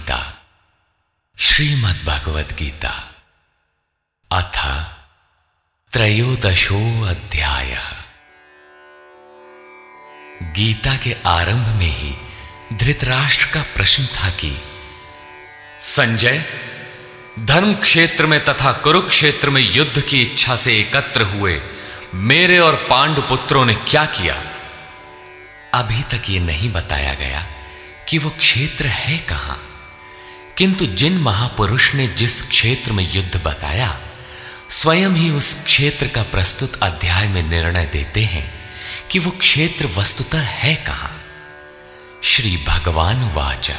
गीता श्रीमद् भगवद गीता अथ त्रयोदशो अध्याय गीता के आरंभ में ही धृतराष्ट्र का प्रश्न था कि, संजय धर्म क्षेत्र में तथा कुरुक्षेत्र में युद्ध की इच्छा से एकत्र हुए मेरे और पांडु पुत्रों ने क्या किया? अभी तक यह नहीं बताया गया कि वो क्षेत्र है कहाँ। किंतु जिन महापुरुष ने जिस क्षेत्र में युद्ध बताया, स्वयं ही उस क्षेत्र का प्रस्तुत अध्याय में निर्णय देते हैं कि वो क्षेत्र वस्तुतः है कहाँ। श्री भगवान वाचा।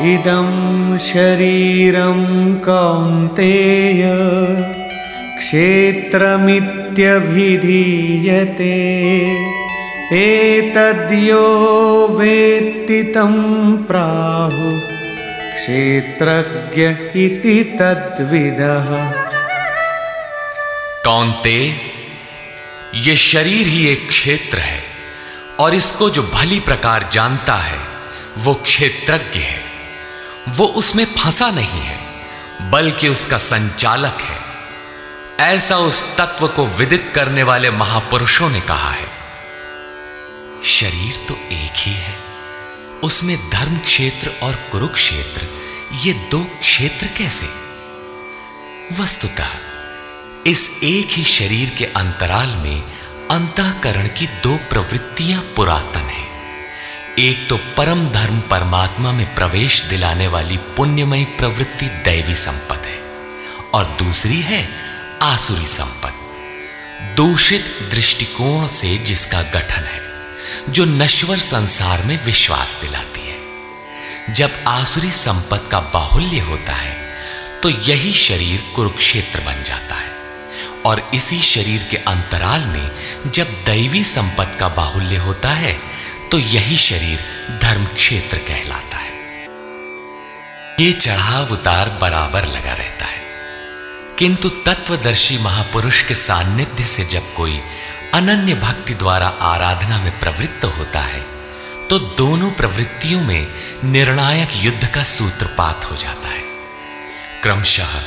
इदं शरीरं कौन्तेय। क्षेत्रमित्यभिधीयते। एतद्यो वेत्ति तं प्राहु। क्षेत्रज्ञ इति तद्विदः। कौनते, ये शरीर ही एक क्षेत्र है, और इसको जो भली प्रकार जानता है, वो क्षेत्रज्ञ है। वो उसमें फंसा नहीं है, बल्कि उसका संचालक है। ऐसा उस तत्व को विदित करने वाले महापुरुषों ने कहा है। शरीर तो एक ही है। उसमें धर्म क्षेत्र और कुरुक्षेत्र, ये दो क्षेत्र कैसे? वस्तुतः, इस एक ही शरीर के अंतराल में अंतकरण की दो प्रवृत्तियाँ पुरातन हैं। एक तो परम धर्म परमात्मा में प्रवेश दिलाने वाली पुण्यमयी प्रवृत्ति दैवी संपद है, और दूसरी है आसुरी संपद दूषित दृष्टिकोण से जिसका गठन है, जो नश्वर संसार में विश्वास दिलाती है। जब आसुरी संपद का बाहुल्य होता है तो यही शरीर कुरुक्षेत्र बन जाता है। और इसी शरीर के अंतराल में जब दैवी संपद का बाहुल्य होता है तो यही शरीर धर्म क्षेत्र कहलाता है। ये चढ़ाव उतार बराबर लगा रहता है। किंतु तत्वदर्शी महापुरुष के सान्निध्य से जब कोई अनन्य भक्ति द्वारा आराधना में प्रवृत्त होता है तो दोनों प्रवृत्तियों में निर्णायक युद्ध का सूत्रपात हो जाता है। क्रमशः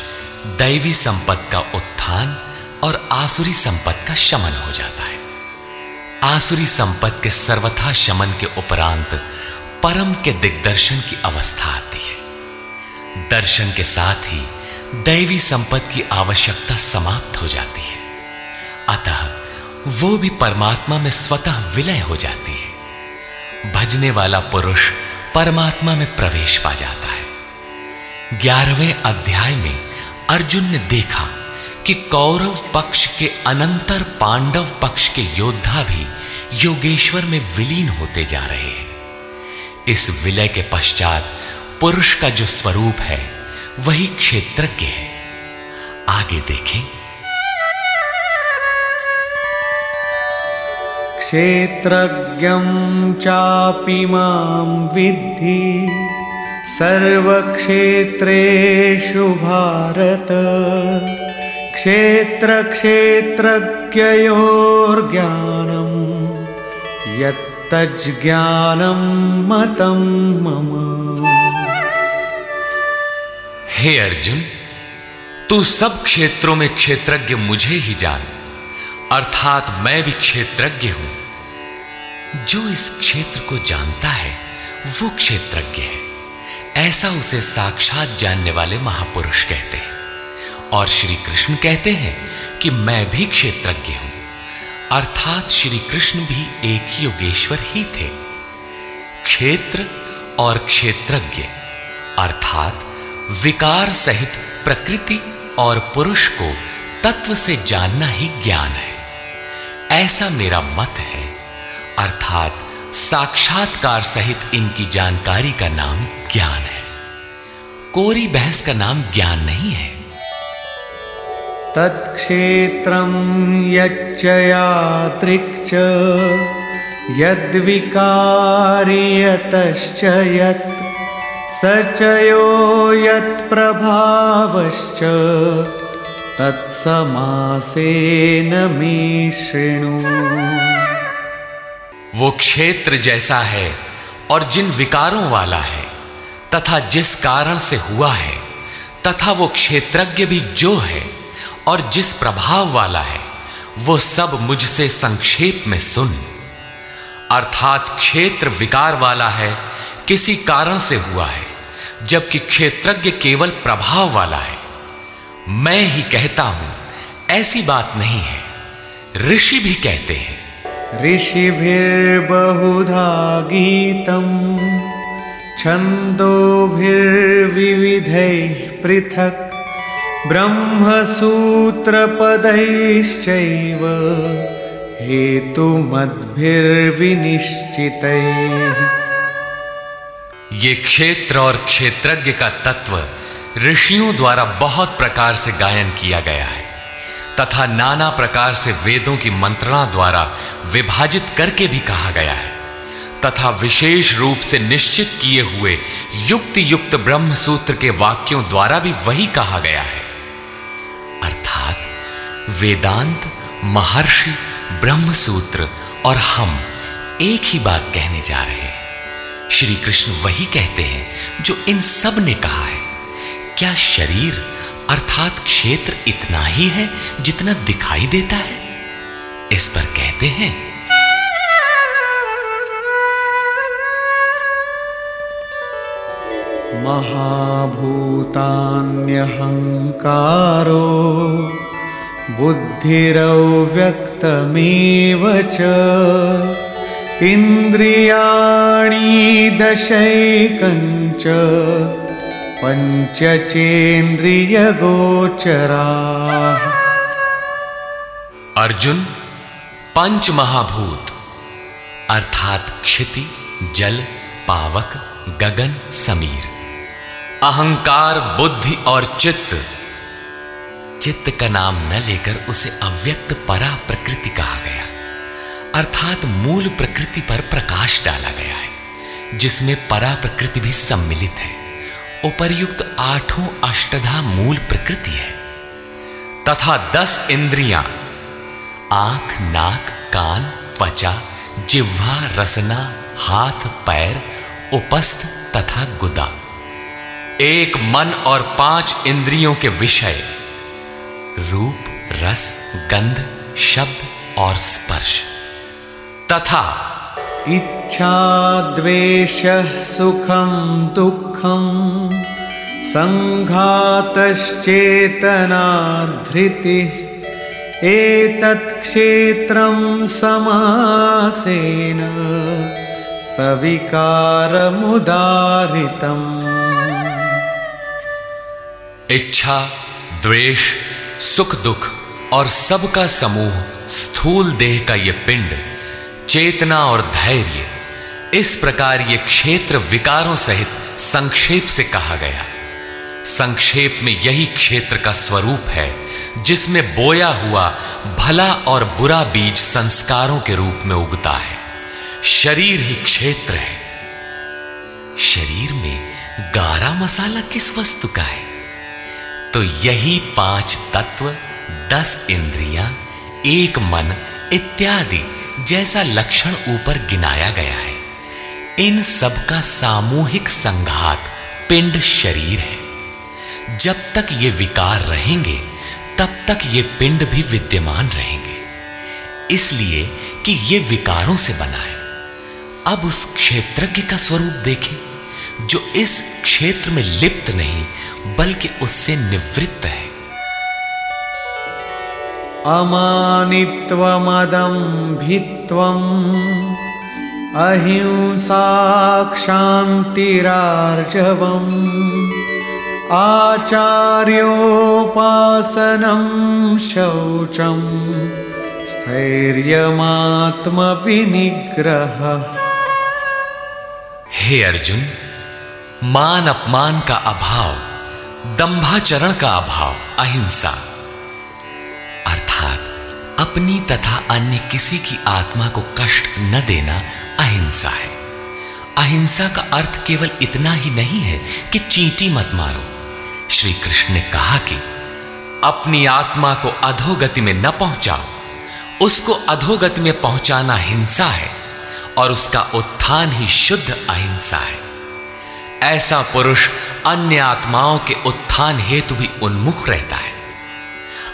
दैवी संपद का उत्थान और आसुरी संपद का शमन हो जाता है। आसुरी संपत्ति के सर्वथा शमन के उपरांत परम के दिग्दर्शन की अवस्था आती है। दर्शन के साथ ही दैवी संपत्ति की आवश्यकता समाप्त हो जाती है। अतः वो भी परमात्मा में स्वतः विलय हो जाती है। भजने वाला पुरुष परमात्मा में प्रवेश पा जाता है। ग्यारहवें अध्याय में अर्जुन ने देखा कि कौरव पक्ष के अनंतर पांडव पक्ष के योद्धा भी योगेश्वर में विलीन होते जा रहे हैं। इस विलय के पश्चात पुरुष का जो स्वरूप है वही क्षेत्रज्ञ है। आगे देखें। क्षेत्रज्ञं चापि माँ विद्धि, सर्वक्षेत्रेषु भारत। क्षेत्र क्षेत्रक्षेत्रज्ञयोर्ज्ञानं, यत्तज्ज्ञानं मतं मम। हे अर्जुन, तू सब क्षेत्रों में क्षेत्रज्ञ मुझे ही जान, अर्थात मैं भी क्षेत्रज्ञ हूँ। जो इस क्षेत्र को जानता है, वो क्षेत्रज्ञ है। ऐसा उसे साक्षात जानने वाले महापुरुष कहते हैं। और श्री कृष्ण कहते हैं कि मैं भी क्षेत्रज्ञ हूँ, अर्थात श्री कृष्ण भी एक योगेश्वर ही थे। क्षेत्र और क्षेत्रज्ञ, अर्थात विकार सहित प्रकृति और पुरुष को तत्व से जानना ही ज्ञान है। ऐसा मेरा मत है। अर्थात साक्षात्कार सहित इनकी जानकारी का नाम ज्ञान है। कोरी बहस का नाम ज्ञान नहीं है। तत्क्षेत्रं यच्च यादृक् यद्विकारि यतश्च यत्। स च यो यत्प्रभावश्च तत्समासेन मे शृणु वो क्षेत्र जैसा है और जिन विकारों वाला है, तथा जिस कारण से हुआ है, तथा वो क्षेत्रज्ञ भी जो है और जिस प्रभाव वाला है, वो सब मुझसे संक्षेप में सुन। अर्थात क्षेत्र विकार वाला है, किसी कारण से हुआ है। जबकि क्षेत्रज्ञ केवल प्रभाव वाला है। मैं ही कहता हूँ, ऐसी बात नहीं है। ऋषि भी कहते हैं। ऋषिभिर्बहुधा गीतम् छन्दोभिर्विविधैः पृथक्, ब्रह्मसूत्रपदैश्चैव हेतुमद्भिर्विनिश्चितैः। ये क्षेत्र और क्षेत्रज्ञ का तत्व ऋषियों द्वारा बहुत प्रकार से गायन किया गया है, तथा नाना प्रकार से वेदों की मंत्रणा द्वारा विभाजित करके भी कहा गया है, तथा विशेष रूप से निश्चित किए हुए युक्त युक्त ब्रह्म सूत्र के वाक्यों द्वारा भी वही कहा गया है। अर्थात, वेदांत, महर्षि ब्रह्म सूत्र और हम एक ही बात कहने जा रहे हैं। श्री कृष्ण वही कहते हैं जो इन सबने कहा है। क्या शरीर अर्थात क्षेत्र इतना ही है जितना दिखाई देता है? इस पर कहते हैं, महाभूतान्यहङ्कारो बुद्धिरव्यक्तमेव च इन्द्रियाणि दशैकञ्च, पञ्चचेन्द्रियगोचराः। अर्जुन पंच महाभूत अर्थात क्षिति, जल, पावक, गगन, समीर। अहंकार, बुद्धि और चित्त। चित्त का नाम न लेकर उसे अव्यक्त परा प्रकृति कहा गया। अर्थात मूल प्रकृति पर प्रकाश डाला गया है, जिसमें परा प्रकृति भी सम्मिलित है। उपर्युक्त आठों अष्टधा मूल प्रकृति है। तथा दस इंद्रियाँ, आँख, नाक, कान, त्वचा, जिह्वा, रसना, हाथ, पैर, उपस्थ तथा गुदा। एक मन और पाँच इंद्रियों के विषय, रूप, रस, गंध, शब्द और स्पर्श। तथा। इच्छा द्वेषः सुखम दुखम सङ्घातश्चेतना धृतिः क्षेत्रं समासेन सविकारमुदारितम्। इच्छा द्वेष सुख दुख और सबका समूह स्थूल देह का ये पिंड चेतना और धैर्य, इस प्रकार ये क्षेत्र विकारों सहित संक्षेप से कहा गया। संक्षेप में यही क्षेत्र का स्वरूप है, जिसमें बोया हुआ भला और बुरा बीज संस्कारों के रूप में उगता है। शरीर ही क्षेत्र है। शरीर में गारा मसाला किस वस्तु का है? तो यही पाँच तत्व, दस इंद्रियाँ, एक मन इत्यादि जैसा लक्षण ऊपर गिनाया गया है, इन सब का सामूहिक संघात पिंड शरीर है। जब तक ये विकार रहेंगे, तब तक ये पिंड भी विद्यमान रहेंगे। इसलिए कि ये विकारों से बना है। अब उस क्षेत्रज्ञ का स्वरूप देखें, जो इस क्षेत्र में लिप्त नहीं, बल्कि उससे निवृत्त है। अमानित्वमदम्भित्वम् अहिंसा क्षान्तिरार्जवम् आचार्योपासनं शौचं स्थैर्यमात्मविनिग्रहः। हे अर्जुन, मान अपमान का अभाव, दंभाचरण का अभाव, अहिंसा। अपनी तथा अन्य किसी की आत्मा को कष्ट न देना अहिंसा है। अहिंसा का अर्थ केवल इतना ही नहीं है कि चींटी मत मारो। श्री कृष्ण ने कहा कि अपनी आत्मा को अधोगति में न पहुंचाओ। उसको अधोगति में पहुंचाना हिंसा है और उसका उत्थान ही शुद्ध अहिंसा है। ऐसा पुरुष अन्य आत्माओं के उत्थान हेतु भी उन्मुख रहता है।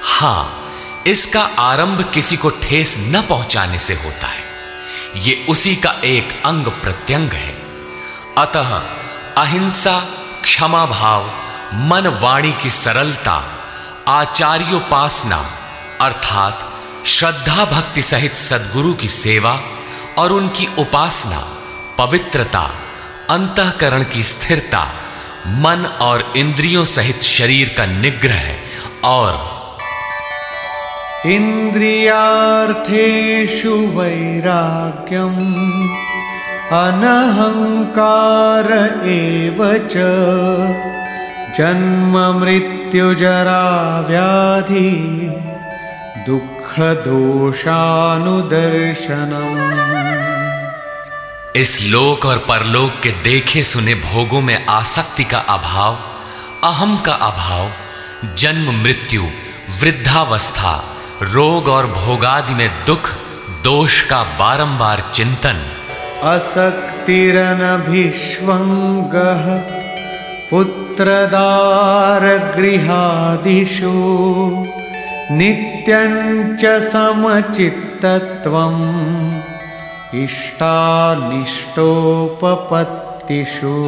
हाँ इसका आरंभ किसी को ठेस न पहुँचाने से होता है। यह उसी का एक अंग प्रत्यंग है। अतः अहिंसा क्षमा भाव मन वाणी की सरलता, आचार्योपासना, अर्थात श्रद्धा भक्ति सहित सदगुरु की सेवा और उनकी उपासना, पवित्रता, अंतकरण की स्थिरता, मन और इंद्रियों सहित शरीर का निग्रह और इन्द्रियार्थेषु वैराग्यम् अनहङ्कार एव च। दुख दुःखदोषानुदर्शनम् इस लोक और परलोक के देखे सुने भोगों में आसक्ति का अभाव, अहम का अभाव, जन्म, मृत्यु, वृद्धावस्था। रोग और भोगादि में दुख दोष का बारंबार चिंतन। असक्तिरनभिष्वङ्गः पुत्रदारगृहादिषु। नित्यं च समचित्तत्वम् इष्टानिष्टोपपत्तिषु।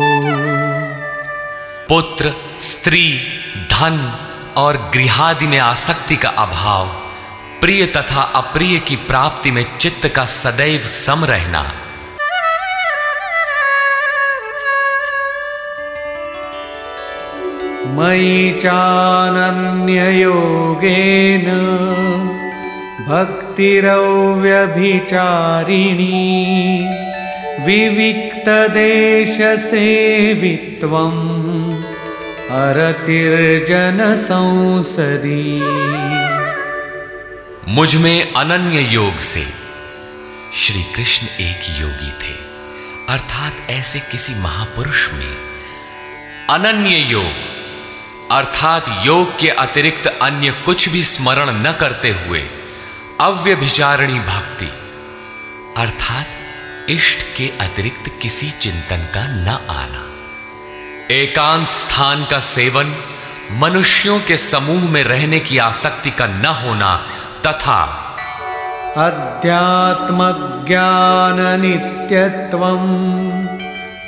पुत्र स्त्री धन और गृहादि में आसक्ति का अभाव। प्रिय तथा अप्रिय की प्राप्ति में चित्त का सदैव सम रहना। मई मयि चानन्ययोगेन भक्तिरव्यभिचारिणी विविक्तदेशसेवित्वम् अरतिर्जनसंसदी। मुझमें अनन्य योग से। श्री कृष्ण एक योगी थे। अर्थात ऐसे किसी महापुरुष में अनन्य योग, अर्थात योग के अतिरिक्त अन्य कुछ भी स्मरण न करते हुए अव्यभिचारिणी भक्ति, अर्थात इष्ट के अतिरिक्त किसी चिंतन का न आना। एकांत स्थान का सेवन मनुष्यों के समूह में रहने की आसक्ति का न होना तथा। अध्यात्मज्ञाननित्यत्वम्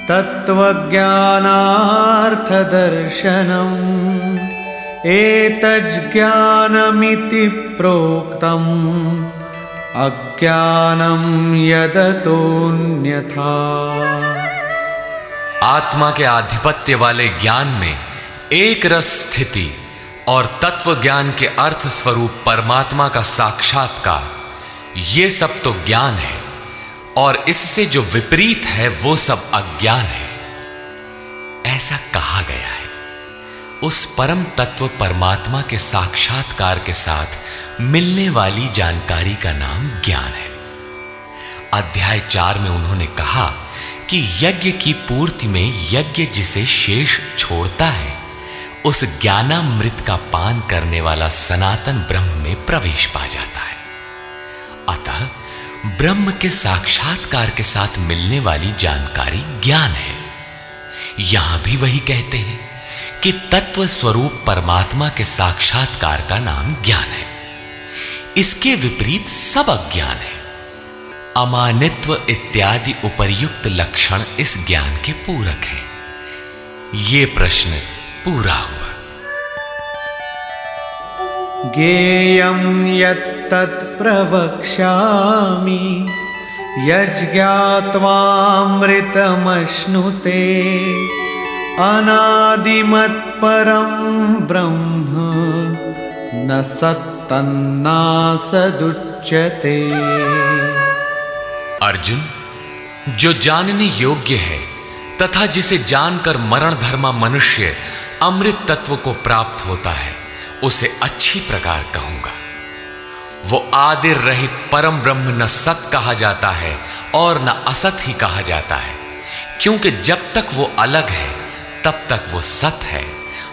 तत्त्वज्ञानार्थदर्शनम् एतज्ज्ञानमिति प्रोक्तम् अज्ञानं यदतोऽन्यथा। आत्मा के आधिपत्य वाले ज्ञान में एक रस स्थिति। और तत्व ज्ञान के अर्थ स्वरूप परमात्मा का साक्षात्कार। ये सब तो ज्ञान है, और इससे जो विपरीत है, वो सब अज्ञान है। ऐसा कहा गया है। उस परम तत्व परमात्मा के साक्षात्कार के साथ मिलने वाली जानकारी का नाम ज्ञान है। अध्याय चार में उन्होंने कहा कि यज्ञ की पूर्ति में यज्ञ जिसे शेष छोड़ता है उस ज्ञानामृत का पान करने वाला सनातन ब्रह्म में प्रवेश पा जाता है। अतः ब्रह्म के साक्षात्कार के साथ मिलने वाली जानकारी ज्ञान है। यहाँ भी वही कहते हैं कि तत्व स्वरूप परमात्मा के साक्षात्कार का नाम ज्ञान है। इसके विपरीत सब अज्ञान है। अमानित्व इत्यादि उपर्युक्त लक्षण इस ज्ञान के पूरक हैं। ये प्रश्न पूरा हुआ। ज्ञेयं यत्तत् प्रवक्ष्यामि यज्ञात्वामृतमश्नुते अनादिमत्परं ब्रह्म न सत्तन्नासदुच्यते। अर्जुन जो जानने योग्य है तथा जिसे जानकर मरण धर्मा मनुष्य अमृत तत्व को प्राप्त होता है, उसे अच्छी प्रकार कहूँगा। वो आदिर रहित परम ब्रह्म न सत कहा जाता है और न असत ही कहा जाता है, क्योंकि जब तक वो अलग है, तब तक वो सत है,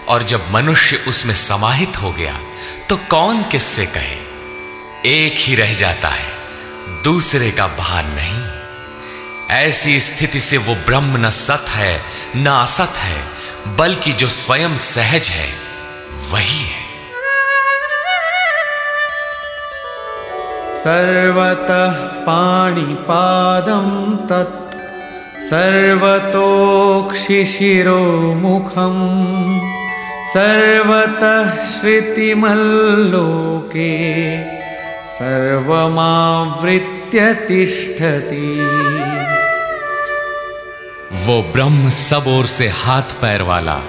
और जब मनुष्य उसमें समाहित हो गया तो कौन किससे कहे? एक ही रह जाता है, दूसरे का भान नहीं। ऐसी स्थिति से वो ब्रह्म न सत है, न असत है बल्कि जो स्वयं सहज है, वही है। सर्वतः पाणिपादं तत् सर्वतोक्षिशिरोमुखम् सर्वतः श्रुतिमल्लोके, सर्वमावृत्य तिष्ठति। वो ब्रह्म सब ओर से हाथ पैर वाला,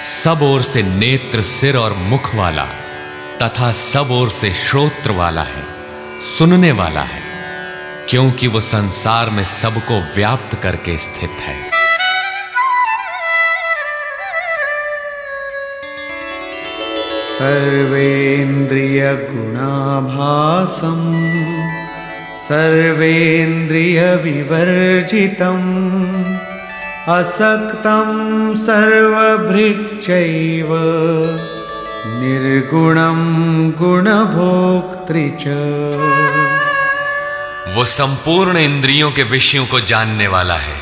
सब ओर से नेत्र, सिर और मुख वाला, तथा सब ओर से श्रोत्र वाला है, सुनने वाला है, क्योंकि वो संसार में सबको व्याप्त करके स्थित है। सर्वेन्द्रियगुणाभासं, सर्वेन्द्रियविवर्जितम्। असक्तं सर्वभृच्चैव निर्गुणं गुणभोक्तृ वो संपूर्ण इंद्रियों के विषयों को जानने वाला है,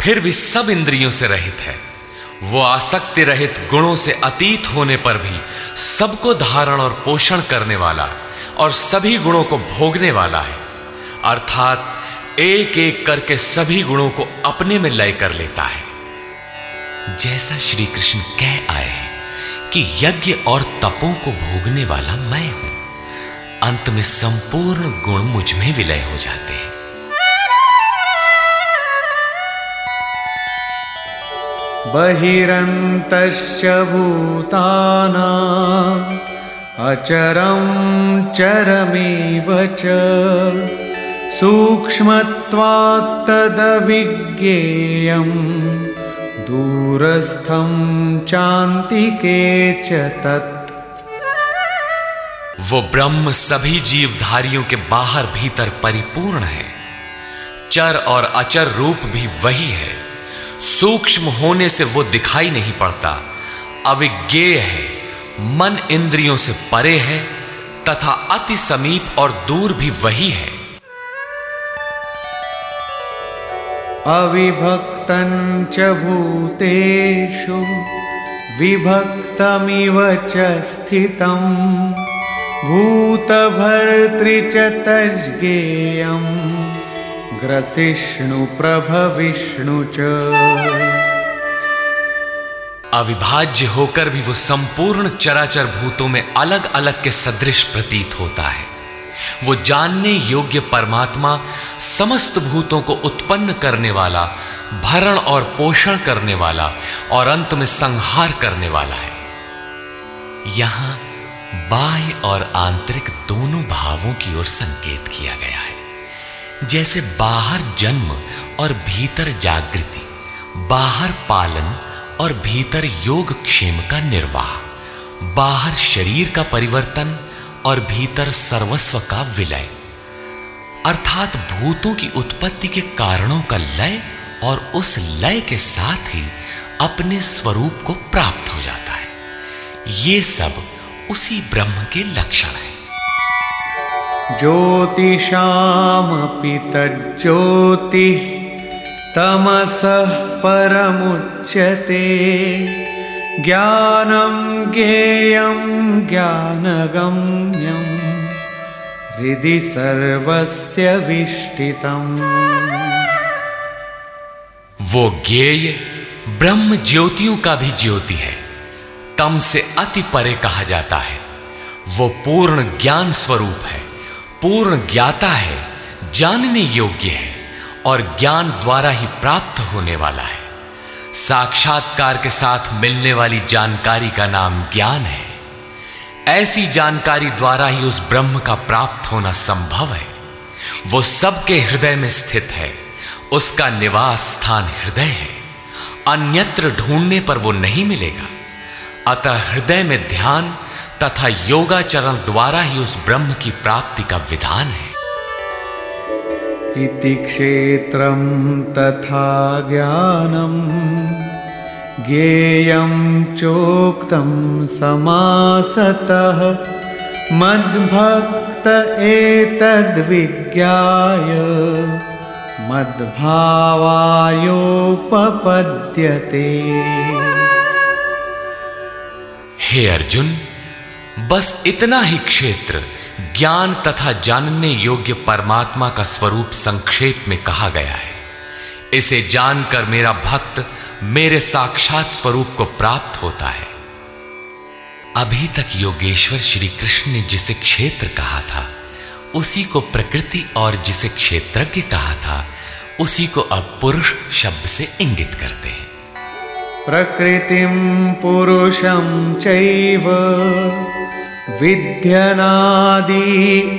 फिर भी सब इंद्रियों से रहित है। वो आसक्ति रहित गुणों से अतीत होने पर भी सबको धारण और पोषण करने वाला और सभी गुणों को भोगने वाला है। अर्थात एक एक करके सभी गुणों को अपने में लय कर लेता है। जैसा श्री कृष्ण कह आए हैं कि यज्ञ और तपों को भोगने वाला मैं हूँ। अंत में संपूर्ण गुण मुझमें विलय हो जाते हैं। बहिरन्तश्च भूतानाम्, अचरं चरमेव च। सूक्ष्मत्वात् तदविज्ञेयं दूरस्थं चान्तिके च तत्। वो ब्रह्म सभी जीवधारियों के बाहर भीतर परिपूर्ण है। चर और अचर रूप भी वही है। सूक्ष्म होने से वो दिखाई नहीं पड़ता। अविज्ञेय है। मन इंद्रियों से परे है तथा अति समीप और दूर भी वही है। अविभक्तं भूतेषु, विभक्तमिव च स्थितं भूतभर्तृ च तज्ज्ञेयं च। अविभाज्य होकर भी वो संपूर्ण चराचर भूतों में अलग अलग के सदृश प्रतीत होता है। वो जानने योग्य परमात्मा, समस्त भूतों को उत्पन्न करने वाला, भरण और पोषण करने वाला और अंत में संहार करने वाला है। यहाँ बाह्य और आंतरिक दोनों भावों की ओर संकेत किया गया है। जैसे बाहर जन्म और भीतर जागृति, बाहर पालन और भीतर योग क्षेम का निर्वाह, बाहर शरीर का परिवर्तन और भीतर सर्वस्व का विलय। अर्थात भूतों की उत्पत्ति के कारणों का लय और उस लय के साथ ही अपने स्वरूप को प्राप्त हो जाता है। ये सब उसी ब्रह्म के लक्षण है। ज्योतिषामपि तज्ज्योतिः तमसः परमुच्यते। ज्ञानं ज्ञेयं ज्ञानगम्यं हृदि सर्वस्य विष्टितम्। वो ज्ञेय ब्रह्म ज्योतियों का भी ज्योति है, तम से अति परे कहा जाता है। वो पूर्ण ज्ञान स्वरूप है, पूर्ण ज्ञाता है, जानने योग्य है और ज्ञान द्वारा ही प्राप्त होने वाला है। साक्षात्कार के साथ मिलने वाली जानकारी का नाम ज्ञान है। ऐसी जानकारी द्वारा ही उस ब्रह्म का प्राप्त होना संभव है। वो सबके हृदय में स्थित है। उसका निवास स्थान हृदय है। अन्यत्र ढूँढने पर वो नहीं मिलेगा। अतः हृदय में ध्यान तथा योगाचरण द्वारा ही उस ब्रह्म की प्राप्ति का विधान है। इति क्षेत्रं तथा ज्ञानं, ज्ञेयं चोक्तं समासतः। मद्भक्त एतद्विज्ञाय, मद्भावायोपपद्यते। हे अर्जुन, बस इतना ही क्षेत्र। ज्ञान तथा जानने योग्य परमात्मा का स्वरूप संक्षेप में कहा गया है। इसे जानकर मेरा भक्त मेरे साक्षात स्वरूप को प्राप्त होता है। अभी तक योगेश्वर श्री कृष्ण ने जिसे क्षेत्र कहा था, उसी को प्रकृति और जिसे क्षेत्रज्ञ कहा था, उसी को अब पुरुष शब्द से इंगित करते हैं। प्रकृतिं पुरुषम चैव। विध्यनादि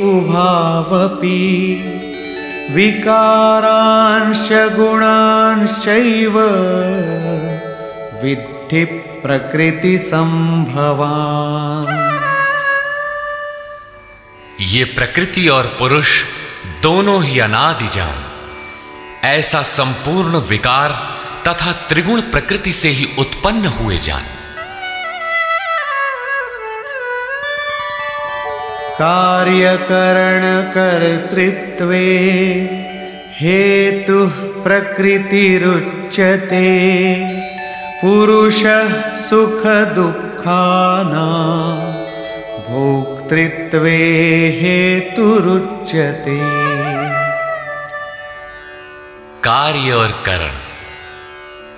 उभावपि विकारांश गुणांश्चैव विद्धि प्रकृति संभवान्। ये प्रकृति और पुरुष दोनों ही अनादि जान ऐसा संपूर्ण विकार तथा त्रिगुण प्रकृति से ही उत्पन्न हुए जान। कार्यकरणकर्तृत्वे हेतुः प्रकृतिरुच्यते। पुरुषः सुखदुःखानां भोक्तृत्वे हेतुरुच्यते। कार्य और करण,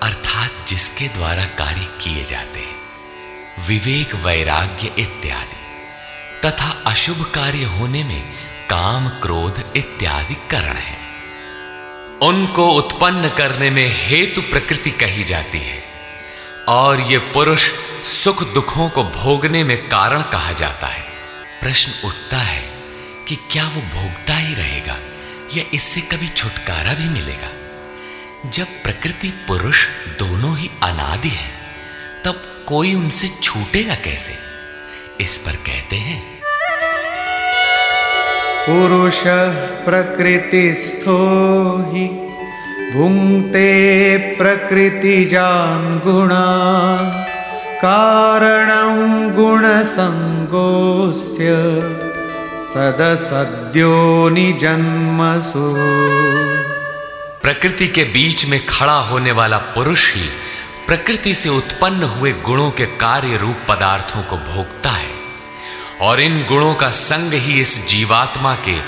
अर्थात जिसके द्वारा कार्य किए जाते विवेक, वैराग्य इत्यादि। तथा अशुभ कार्य होने में काम, क्रोध इत्यादि करण है। उनको उत्पन्न करने में हेतु प्रकृति कही जाती है, और ये पुरुष सुख दुखों को भोगने में कारण कहा जाता है। प्रश्न उठता है कि क्या वो भोगता ही रहेगा, या इससे कभी छुटकारा भी मिलेगा? जब प्रकृति, पुरुष दोनों ही अनादि हैं, तब कोई उनसे छूटेगा कैसे? इस पर कहते हैं पुरुषः प्रकृतिस्थो हि भुङ्क्ते प्रकृतिजान् गुणा कारणं गुणसङ्गोऽस्य सदसद्यो निजन्मसु। प्रकृति के बीच में खड़ा होने वाला पुरुष ही प्रकृति से उत्पन्न हुए गुणों के कार्य रूप पदार्थों को भोगता है। और इन गुणों का संग ही इस जीवात्मा के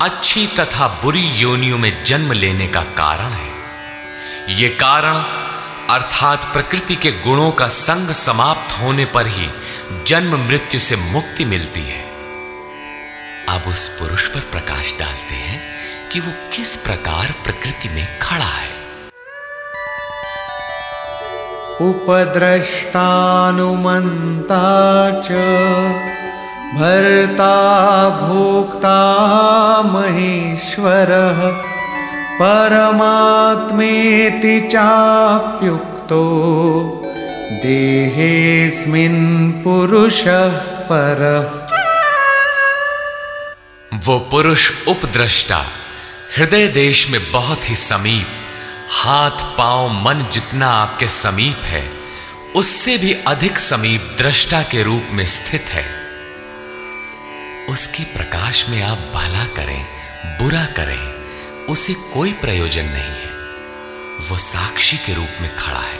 अच्छी तथा बुरी योनियों में जन्म लेने का कारण है। ये कारण अर्थात प्रकृति के गुणों का संग समाप्त होने पर ही जन्म मृत्यु से मुक्ति मिलती है। अब उस पुरुष पर प्रकाश डालते हैं कि वो किस प्रकार प्रकृति में खड़ा है। उपद्रष्टानुमन्ता च। भर्ता भोक्ता महेश्वरः, परमात्मेति चाप्युक्तो, देहेऽस्मिन् पुरुषः परः। वो पुरुष उपद्रष्टा, हृदय देश में बहुत ही समीप, हाथ, पाँव, मन जितना आपके समीप है, उससे भी अधिक समीप दृष्टा के रूप में स्थित है। उसके प्रकाश में आप भला करें, बुरा करें, उसे कोई प्रयोजन नहीं है। वो साक्षी के रूप में खड़ा है।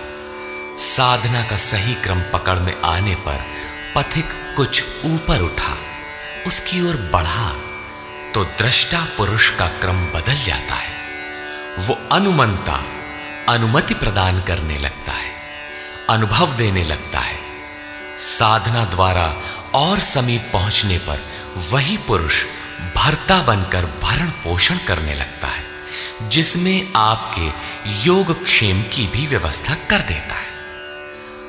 साधना का सही क्रम पकड़ में आने पर पथिक कुछ ऊपर उठा, उसकी ओर बढ़ा तो दृष्टा पुरुष का क्रम बदल जाता है। वो अनुमंता, अनुमति प्रदान करने लगता है, अनुभव देने लगता है। साधना द्वारा और समीप पहुँचने पर वही पुरुष भरता बनकर भरण पोषण करने लगता है, जिसमें आपके योग क्षेम की भी व्यवस्था कर देता है।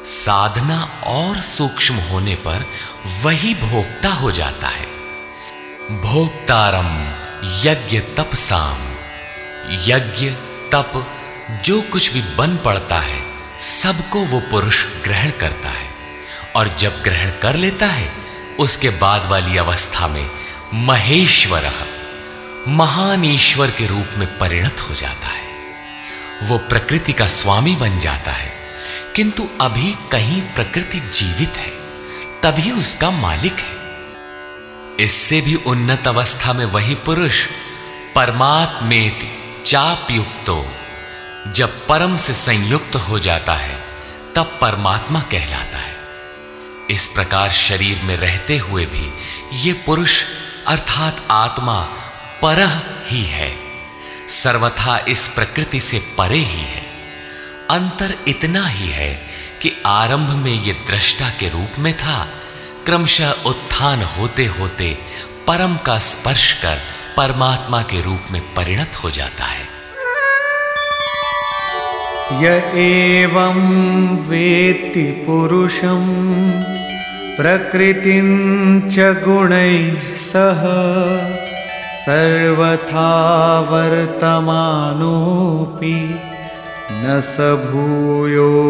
साधना और सूक्ष्म होने पर वही भोक्ता हो जाता है। भोक्तारम यज्ञ तपसाम। यज्ञ, तप, जो कुछ भी बन पड़ता है, सबको वो पुरुष ग्रहण करता है। और जब ग्रहण कर लेता है उसके बाद वाली अवस्था में महेश्वर महान ईश्वर के रूप में परिणत हो जाता है। वो प्रकृति का स्वामी बन जाता है। किंतु अभी कहीं प्रकृति जीवित है, तभी उसका मालिक है। इससे भी उन्नत अवस्था में वही पुरुष परमात्मेत चाप युक्तो जब परम से संयुक्त हो जाता है, तब परमात्मा कहलाता है। इस प्रकार शरीर में रहते हुए भी ये पुरुष अर्थात आत्मा पर ही है। सर्वथा इस प्रकृति से परे ही है। अंतर इतना ही है कि आरंभ में यह दृष्टा के रूप में था, क्रमशः उत्थान होते होते परम का स्पर्श कर परमात्मा के रूप में परिणत हो जाता है। य एवं वेत्ति पुरुषं, प्रकृतिं च गुणैः सह सर्वथा वर्तमानोऽपि न स भूयोऽभिजायते।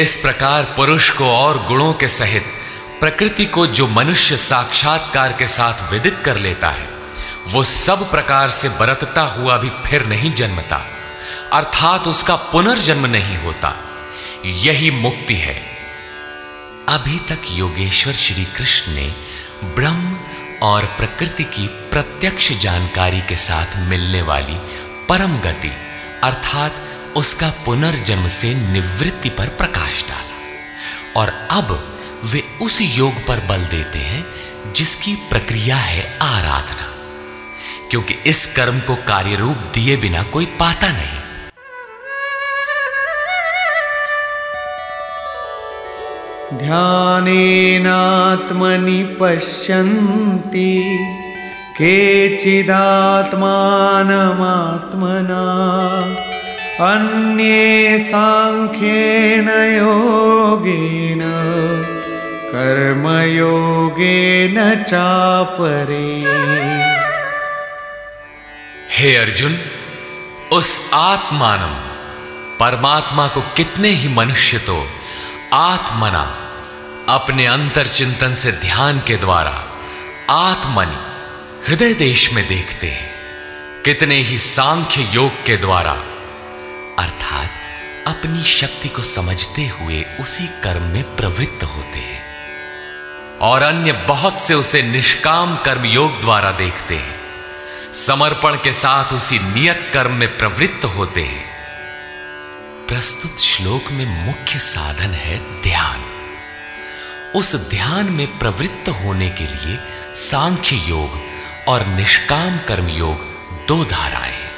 इस प्रकार पुरुष को और गुणों के सहित प्रकृति को जो मनुष्य साक्षात्कार के साथ विदित कर लेता है वो सब प्रकार से बरतता हुआ भी फिर नहीं जन्मता, अर्थात उसका पुनर्जन्म नहीं होता। यही मुक्ति है। अभी तक योगेश्वर श्री कृष्ण ने ब्रह्म और प्रकृति की प्रत्यक्ष जानकारी के साथ मिलने वाली परम गति, अर्थात उसका पुनर्जन्म से निवृत्ति पर प्रकाश डाला। और अब वे उस योग पर बल देते हैं जिसकी प्रक्रिया है आराधना। क्योंकि इस कर्म को कार्य रूप दिए बिना कोई पाता नहीं। ध्यानेनात्मनि पश्यन्ति केचिदात्मानमात्मना। अन्ये साङ्ख्येन योगेन, कर्मयोगेन चापरे। हे अर्जुन, उस आत्मानम परमात्मा को कितने ही मनुष्य तो आत्मना अपने अंतर चिंतन से ध्यान के द्वारा आत्मनि हृदय देश में देखते हैं। कितने ही सांख्य योग के द्वारा, अर्थात अपनी शक्ति को समझते हुए उसी कर्म में प्रवृत्त होते हैं। और अन्य बहुत से उसे निष्काम कर्म योग द्वारा देखते हैं। समर्पण के साथ उसी नियत कर्म में प्रवृत्त होते हैं। प्रस्तुत श्लोक में मुख्य साधन है ध्यान। उस ध्यान में प्रवृत्त होने के लिए सांख्य योग और निष्काम कर्म योग दो धाराएँ हैं।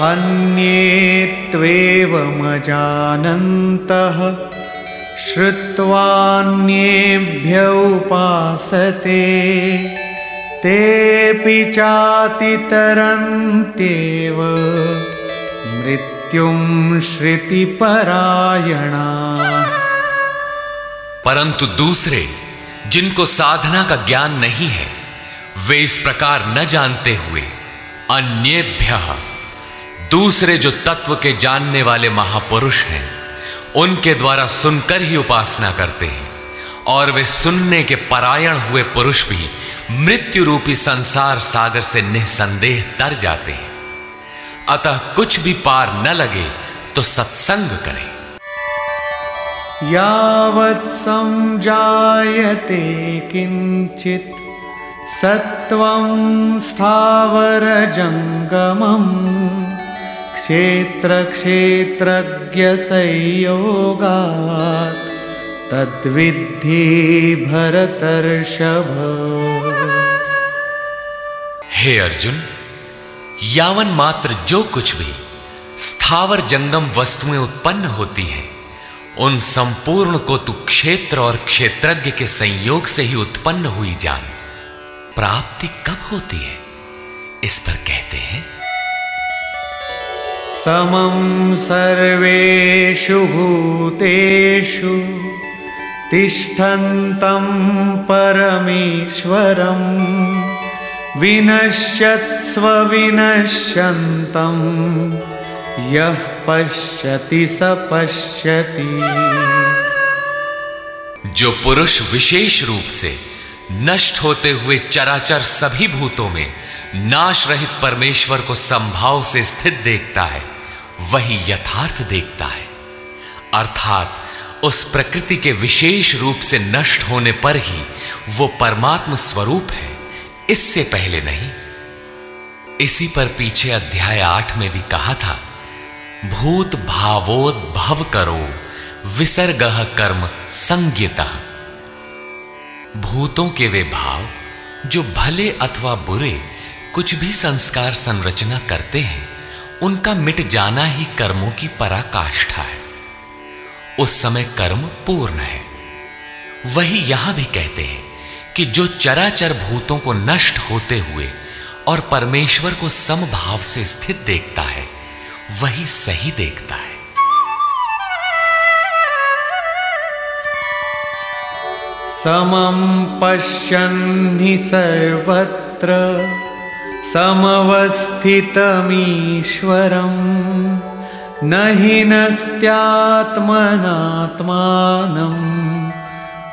अन्ये त्वेवमजानन्तः श्रुत्वान्येभ्य उपासते तेऽपि मृत्युं श्रुतिपरायणा। परंतु दूसरे, जिनको साधना का ज्ञान नहीं है, वे इस प्रकार न जानते हुए अन्येभ्य। दूसरे जो तत्व के जानने वाले महापुरुष हैं उनके द्वारा सुनकर ही उपासना करते हैं। और वे सुनने के परायण हुए पुरुष भी मृत्यु रूपी संसार सागर से निसंदेह तर जाते हैं। अतः कुछ भी पार न लगे तो सत्संग करें। यावत् संजायते किञ्चित् सत्त्वं स्थावरजङ्गमम् क्षेत्रक्षेत्रज्ञसंयोगात् तद्विद्धि भरतर्षभ। हे अर्जुन, यावन मात्र जो कुछ भी स्थावर जंगम वस्तुएँ उत्पन्न होती हैं, उन संपूर्ण को तू क्षेत्र और क्षेत्रज्ञ के संयोग से ही उत्पन्न हुई जान। प्राप्ति कब होती है, इस पर कहते हैं। समं सर्वेषु भूतेषु तिष्ठन्तं परमेश्वरं विनश्यत्स्व विनश्यन्तं यः पश्यति स पश्यति। जो पुरुष विशेष रूप से नष्ट होते हुए चराचर सभी भूतों में नाश रहित परमेश्वर को संभाव से स्थित देखता है वही यथार्थ देखता है। अर्थात, उस प्रकृति के विशेष रूप से नष्ट होने पर ही वो परमात्म स्वरूप है। इससे पहले नहीं। इसी पर पीछे अध्याय आठ में भी कहा था, भूत भावोद्भव करो, विसर्ग कर्म संज्ञता। भूतों के वे भाव, जो भले अथवा बुरे, कुछ भी संस्कार संरचना करते हैं। उनका मिट जाना ही कर्मों की पराकाष्ठा है। उस समय कर्म पूर्ण है। वही यहाँ भी कहते हैं कि जो चराचर भूतों को नष्ट होते हुए और परमेश्वर को समभाव से स्थित देखता है, वही सही देखता है। समं पश्यन् हि सर्वत्र। समवस्थितमीश्वरम्। न हि नस्त्यात्मनात्मानं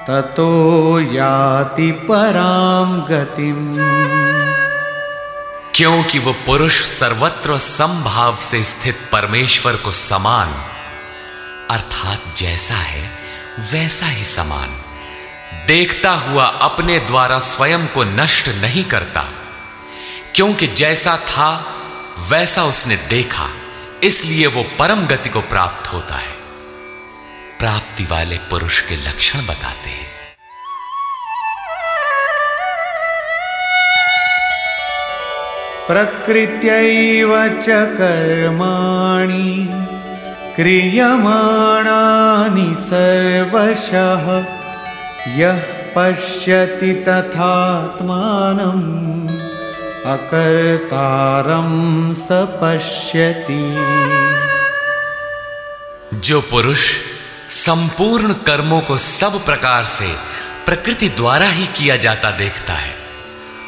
ततो याति पराम गतिम्। क्योंकि वो पुरुष सर्वत्र संभाव से स्थित परमेश्वर को समान, अर्थात जैसा है, वैसा ही समान। देखता हुआ अपने द्वारा स्वयं को नष्ट नहीं करता। क्योंकि जैसा था, वैसा उसने देखा। इसलिए वो परम गति को प्राप्त होता है। प्राप्ति वाले पुरुष के लक्षण बताते हैं। प्रकृत्यैव च कर्माणि क्रियमाणानि सर्वशः। यः पश्यति तथात्मानम्। अकर्तारं स पश्यति जो पुरुष संपूर्ण कर्मों को सब प्रकार से प्रकृति द्वारा ही किया जाता देखता है,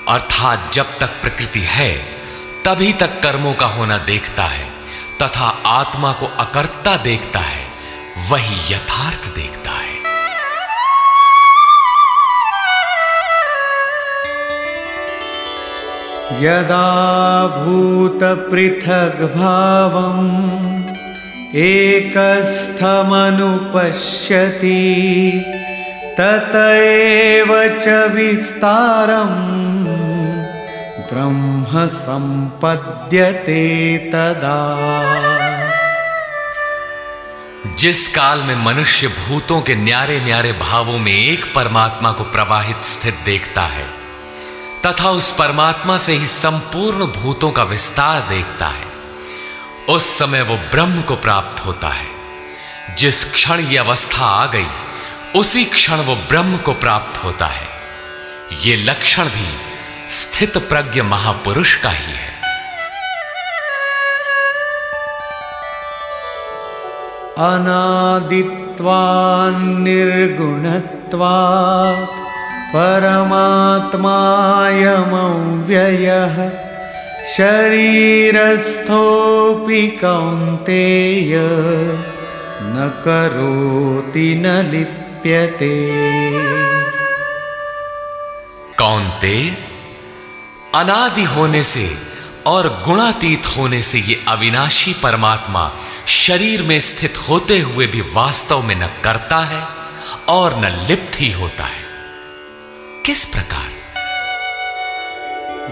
अर्थात जब तक प्रकृति है, तभी तक कर्मों का होना देखता है, तथा आत्मा को अकर्ता देखता है, वही यथार्थ देखता है। यदा भूतपृथग्भावम् एकस्थमनुपश्यति तत एव च विस्तारम् ब्रह्म संपद्यते तदा। जिस काल में मनुष्य भूतों के न्यारे न्यारे भावों में एक परमात्मा को प्रवाहित स्थित देखता है तथा उस परमात्मा से ही संपूर्ण भूतों का विस्तार देखता है। उस समय वो ब्रह्म को प्राप्त होता है। जिस क्षण ये अवस्था आ गई, उसी क्षण वो ब्रह्म को प्राप्त होता है। ये लक्षण भी स्थित प्रज्ञ महापुरुष का ही है। अनादित्वान्निर्गुणत्वात्। परमात्मायमव्ययः शरीरस्थोऽपि कौन्तेय न करोति न लिप्यते। कौनते अनादि होने से और गुणातीत होने से ये अविनाशी परमात्मा शरीर में स्थित होते हुए भी वास्तव में न करता है और न लिप्त ही होता है। किस प्रकार?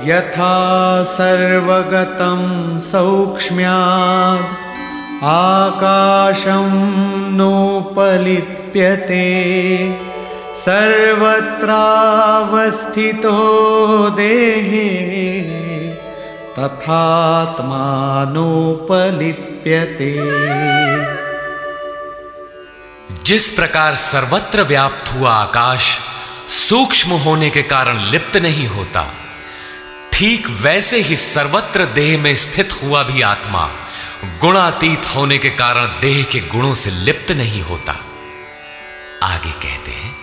यथा सर्वगतं सौक्ष्म्याद् आकाशं नोपलिप्यते। सर्वत्रावस्थितो देहे तथात्मानोपलिप्यते जिस प्रकार सर्वत्र व्याप्त हुआ आकाश सूक्ष्म होने के कारण लिप्त नहीं होता। ठीक वैसे ही सर्वत्र देह में स्थित हुआ भी आत्मा गुणातीत होने के कारण देह के गुणों से लिप्त नहीं होता। आगे कहते हैं।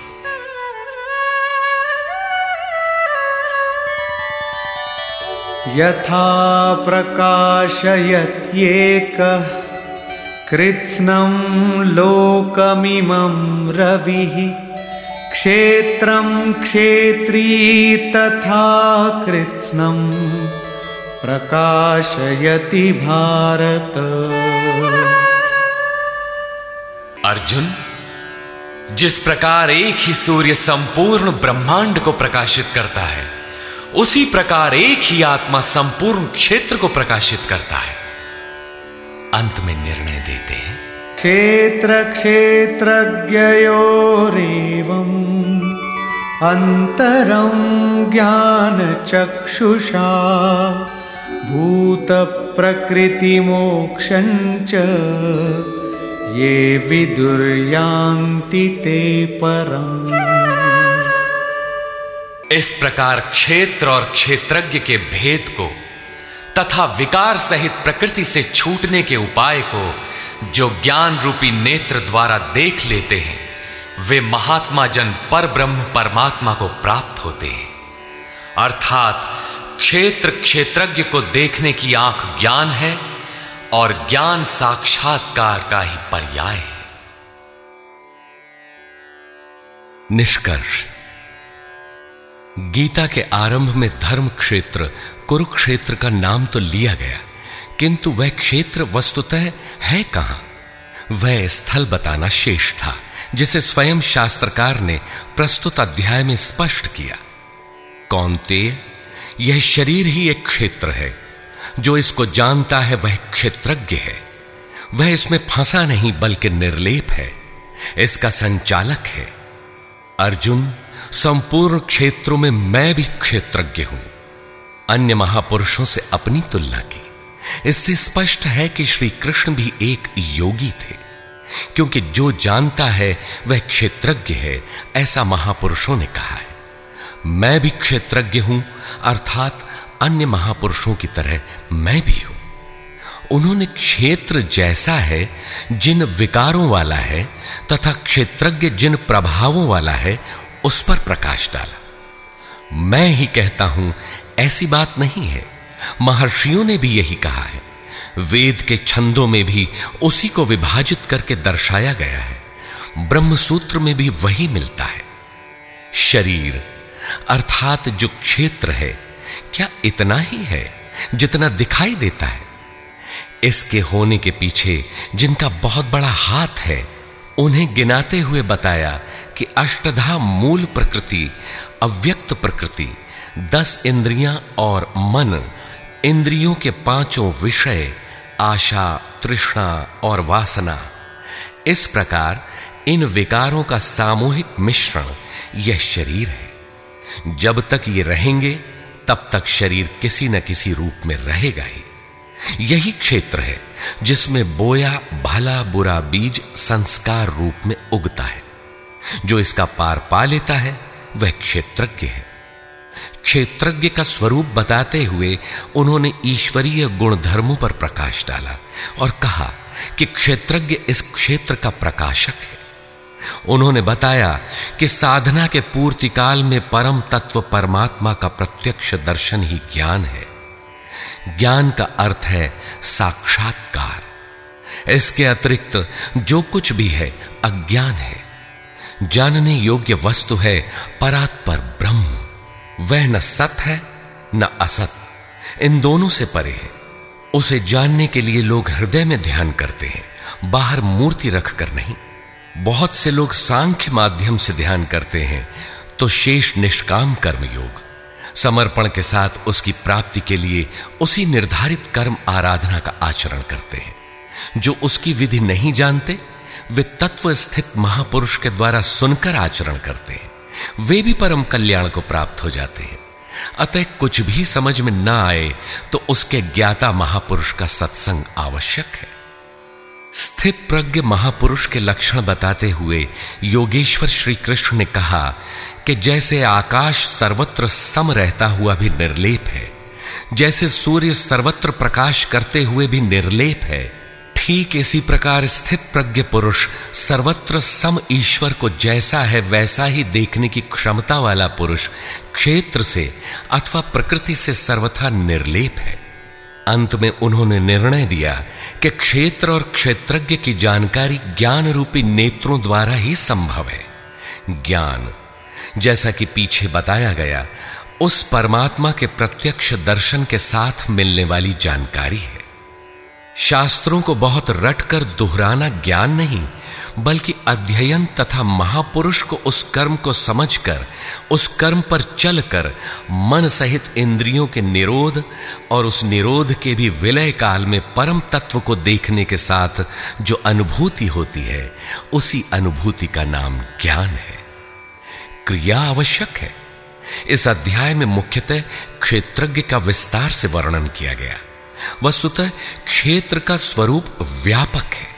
यथा प्रकाशयत्येकः कृत्स्नं लोकमिमं रविः। क्षेत्रं क्षेत्री तथा कृत्स्नं प्रकाशयति भारत। अर्जुन, जिस प्रकार एक ही सूर्य संपूर्ण ब्रह्मांड को प्रकाशित करता है, उसी प्रकार एक ही आत्मा संपूर्ण क्षेत्र को प्रकाशित करता है। अंत में निर्णय देते हैं। क्षेत्र क्षेत्रज्ञयोरेवम् अन्तरं ज्ञानचक्षुषा भूतप्रकृतिमोक्षं च ये विदुर्यान्ति ते परम्। इस प्रकार क्षेत्र और क्षेत्रज्ञ के भेद को तथा विकार सहित प्रकृति से छूटने के उपाय को जो ज्ञान रूपी नेत्र द्वारा देख लेते हैं, वे महात्मा जन पर ब्रह्म परमात्मा को प्राप्त होते हैं। अर्थात क्षेत्र क्षेत्रज्ञ को देखने की आँख ज्ञान है और ज्ञान साक्षात्कार का ही पर्याय है। निष्कर्ष। गीता के आरंभ में धर्म क्षेत्र कुरुक्षेत्र का नाम तो लिया गया। किंतु वह क्षेत्र वस्तुतः है कहाँ? वह स्थल बताना शेष था, जिसे स्वयं शास्त्रकार ने प्रस्तुत अध्याय में स्पष्ट किया। कौनते यह शरीर ही एक क्षेत्र है। जो इसको जानता है वह क्षेत्रज्ञ है। वह इसमें फंसा नहीं, बल्कि निर्लेप है। इसका संचालक है। अर्जुन, संपूर्ण क्षेत्रों में मैं भी क्षेत्रज्ञ हूँ। अन्य महापुरुषों से अपनी तुलना की। इससे स्पष्ट है कि श्री कृष्ण भी एक योगी थे। क्योंकि जो जानता है, वह क्षेत्रज्ञ है, ऐसा महापुरुषों ने कहा है। मैं भी क्षेत्रज्ञ हूँ, अर्थात अन्य महापुरुषों की तरह मैं भी हूँ। उन्होंने क्षेत्र जैसा है, जिन विकारों वाला है, तथा क्षेत्रज्ञ जिन प्रभावों वाला है, उस पर प्रकाश डाला। मैं ही कहता हूँ, ऐसी बात नहीं है। महर्षियों ने भी यही कहा है। वेद के छंदों में भी उसी को विभाजित करके दर्शाया गया है। ब्रह्म सूत्र में भी वही मिलता है। शरीर, अर्थात जो क्षेत्र है, क्या इतना ही है जितना दिखाई देता है? इसके होने के पीछे जिनका बहुत बड़ा हाथ है, उन्हें गिनाते हुए बताया कि अष्टधा मूल प्रकृति, अव्यक्त प्रकृति, दस इंद्रियाँ और मन इंद्रियों के पाँचों विषय, आशा, तृष्णा और वासना। इस प्रकार इन विकारों का सामूहिक मिश्रण यह शरीर है। जब तक ये रहेंगे, तब तक शरीर किसी न किसी रूप में रहेगा ही। यही क्षेत्र है जिसमें बोया, भला, बुरा बीज संस्कार रूप में उगता है। जो इसका पार पा लेता है, वह क्षेत्रज्ञ है। क्षेत्रज्ञ का स्वरूप बताते हुए उन्होंने ईश्वरीय गुण धर्मों पर प्रकाश डाला और कहा कि क्षेत्रज्ञ इस क्षेत्र का प्रकाशक है। उन्होंने बताया कि साधना के पूर्ति काल में परम तत्व परमात्मा का प्रत्यक्ष दर्शन ही ज्ञान है। ज्ञान का अर्थ है साक्षात्कार। इसके अतिरिक्त जो कुछ भी है अज्ञान है। जानने योग्य वस्तु है परात्पर ब्रह्म। वह न सत है, न असत। इन दोनों से परे है। उसे जानने के लिए लोग हृदय में ध्यान करते हैं, बाहर मूर्ति रखकर नहीं। बहुत से लोग सांख्य माध्यम से ध्यान करते हैं तो शेष निष्काम कर्म योग समर्पण के साथ उसकी प्राप्ति के लिए उसी निर्धारित कर्म आराधना का आचरण करते हैं। जो उसकी विधि नहीं जानते, वे तत्व स्थित महापुरुष के द्वारा सुनकर आचरण करते हैं। वे भी परम कल्याण को प्राप्त हो जाते हैं। अतः कुछ भी समझ में ना आए तो उसके ज्ञाता महापुरुष का सत्संग आवश्यक है। स्थित प्रज्ञ महापुरुष के लक्षण बताते हुए योगेश्वर श्री कृष्ण ने कहा कि जैसे आकाश सर्वत्र सम रहता हुआ भी निर्लेप है, जैसे सूर्य सर्वत्र प्रकाश करते हुए भी निर्लेप है ठीक इसी प्रकार स्थित प्रज्ञ पुरुष सर्वत्र सम ईश्वर को जैसा है वैसा ही देखने की क्षमता वाला पुरुष क्षेत्र से अथवा प्रकृति से सर्वथा निर्लेप है। अंत में उन्होंने निर्णय दिया कि क्षेत्र और क्षेत्रज्ञ की जानकारी ज्ञान रूपी नेत्रों द्वारा ही संभव है। ज्ञान, जैसा कि पीछे बताया गया, उस परमात्मा के प्रत्यक्ष दर्शन के साथ मिलने वाली जानकारी है। शास्त्रों को बहुत रटकर दोहराना ज्ञान नहीं, बल्कि अध्ययन तथा महापुरुष को उस कर्म को समझकर, उस कर्म पर चलकर, मन सहित इंद्रियों के निरोध और उस निरोध के भी विलय काल में परम तत्व को देखने के साथ जो अनुभूति होती है, उसी अनुभूति का नाम ज्ञान है। क्रिया आवश्यक है। इस अध्याय में मुख्यतः क्षेत्रज्ञ का विस्तार से वर्णन किया गया। वस्तुतः क्षेत्र का स्वरूप व्यापक है।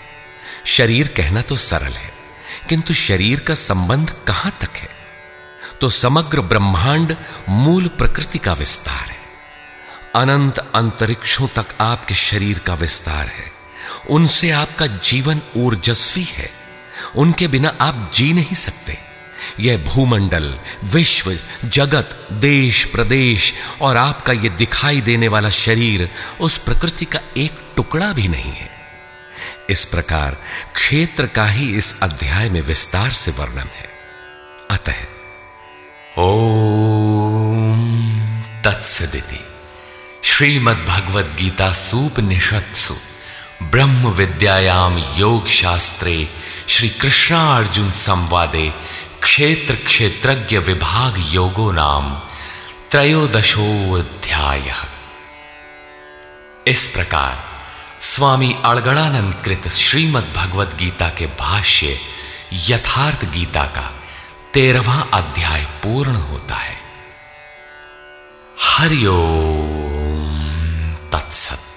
शरीर कहना तो सरल है, किंतु शरीर का संबंध कहाँ तक है? तो समग्र ब्रह्मांड मूल प्रकृति का विस्तार है। अनंत अंतरिक्षों तक आपके शरीर का विस्तार है। उनसे आपका जीवन ऊर्जस्वी है। उनके बिना आप जी नहीं सकते। यह भूमंडल, विश्व, जगत, देश, प्रदेश और आपका यह दिखाई देने वाला शरीर उस प्रकृति का एक टुकड़ा भी नहीं है। इस प्रकार क्षेत्र का ही इस अध्याय में विस्तार से वर्णन है। अतः, ओम तत्सदिति। श्रीमद्भगवद गीता सूपनिषत्सु ब्रह्म विद्यायाम योग शास्त्रे श्री कृष्णार्जुन संवादे क्षेत्र क्षेत्रज्ञ विभाग योगो नाम त्रयोदशोध्याय इस प्रकार स्वामी अड़गड़ानंद कृत श्रीमद भगवद गीता के भाष्य यथार्थ गीता का तेरहवा अध्याय पूर्ण होता है। हरिओम तत्सत।